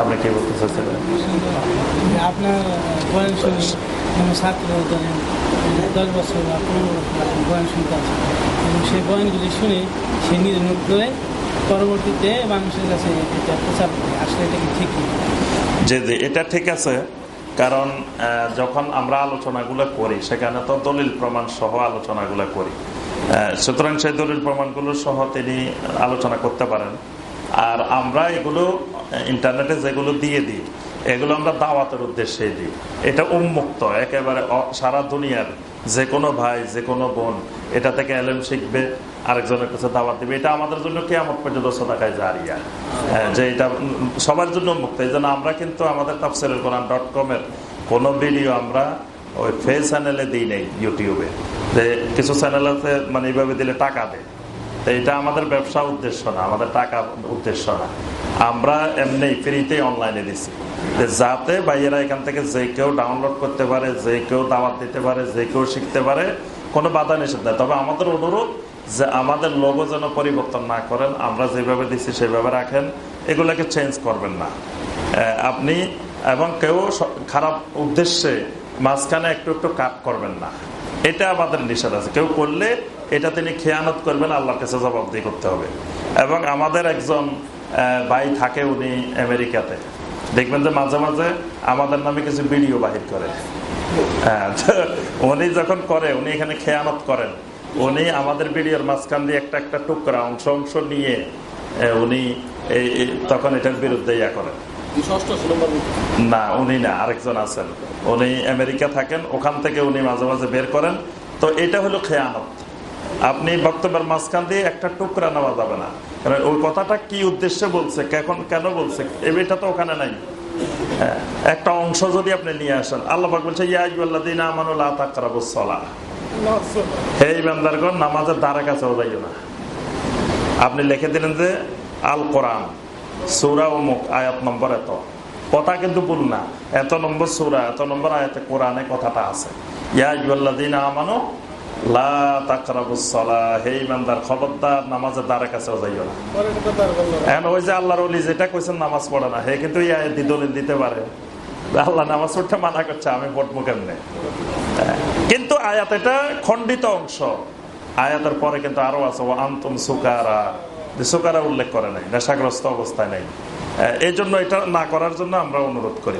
আপনি কি বলতে চাচ্ছিলেন মানে আপনার বয়স মানে ছাত্র মানে দশ বছর বা পনেরো বছর বয়ান শুনতে আছে। এবং সেই বয়ানগুলি শুনে সে নিজে নোট করে পরবর্তীতে মানুষের কাছে এটা প্রচার আসলে এটা কি ঠিক যে এটা ঠিক আছে। কারণ যখন আমরা আলোচনাগুলো করি সেখানে তো দলিল প্রমাণ সহ আলোচনাগুলো করি। সুতরাং সেই দলিল প্রমাণগুলো সহ তিনি আলোচনা করতে পারেন। আর আমরা এগুলো ইন্টারনেটে যেগুলো দিয়ে দিই এগুলো আমরা দাওয়াতের উদ্দেশ্যে দিই। এটা উন্মুক্ত একেবারে সারা দুনিয়ার যে কোনো ভাই যে কোনো বোন এটা থেকে এলএম শিখবে আরেকজনের কাছে দাওয়াত দিবে। এটা আমাদের জন্য কেমন পর্যন্ত সদাকায় জারিয়া। হ্যাঁ, যে এটা সবার জন্য মুক্ত এই জন্য আমরা কিন্তু আমাদের তাফসিরুল কোরআন ডট কমের কোনো ভিডিও আমরা ওই ফেস চ্যানেলে দিই নেই ইউটিউবে। যে কিছু চ্যানেল আছে মানে এইভাবে দিলে টাকা দেয়। এটা আমাদের ব্যবসা উদ্দেশ্য না, আমাদের টাকা উদ্দেশ্য না। আমরা এমনি ফ্রিতেই অনলাইনে দিছি। যাতে ভাইয়েরা এখান থেকে যে কেউ ডাউনলোড করতে পারে, যে কেউ দাওয়াত দিতে পারে, যে কেউ শিখতে পারে, কোনো বাধা নিষেধ নেই। তবে আমাদের অনুরোধ যে আমাদের লোগো যেন পরিবর্তন না করেন, আমরা যেভাবে দিচ্ছি সেভাবে রাখেন, এগুলোকে চেঞ্জ করবেন না। আপনি এবং কেউ খারাপ উদ্দেশ্যে মাঝখানে একটু একটু কাট করবেন না। এটা আমাদের নিষেধ আছে। কেউ করলে এটা তিনি খেয়ানত করবেন আল্লাহর কাছে জবাবদি করতে হবে। এবং আমাদের একজন ভাই থাকে উনি আমেরিকাতে। দেখবেন যে মাঝে মাঝে আমাদের নামে কিছু ভিডিও বাহির করে। হ্যাঁ, উনি যখন করে উনি এখানে খেয়ানত করেন। উনি আমাদের ভিডিওর মাঝখান দিয়ে একটা একটা টুকরা অংশ অংশ নিয়ে উনি তখন এটার বিরুদ্ধে ইয়া করেন। না উনি না আরেকজন আছেন। উনি আমেরিকা থাকেন ওখান থেকে উনি মাঝে মাঝে বের করেন। তো এটা হলো খেয়ানত। আপনি বক্তব্যের মাঝখান দিয়ে একটা টুকরা নেওয়া যাবে না। কারণ ওই কথাটা কি উদ্দেশ্যে বলছে কেন কেন বলছে এটা তো ওখানে নাই। হ্যাঁ, একটা অংশ যদি আপনি নিয়ে আসেন আল্লাহ বলছে যাইও না। আপনি লিখে দিলেন যে আল কোরআন সৌরা অমুক আয়াত নম্বর এত। কথা কিন্তু ভুল না। এত নম্বর সৌরা এত নম্বর আয়াতে কোরআনে কথাটা আছে। ইয়া ইউল্লাদিন আমানো কিন্তু করছে, আমি। কিন্তু আয়াত এটা খণ্ডিত অংশ। আয়াতের পরে কিন্তু আরও আছে ও আন্তম সুকারা। সুকারা উল্লেখ করে নাই, নেশাগ্রস্ত অবস্থায় নেই। এই জন্য এটা না করার জন্য আমরা অনুরোধ করি।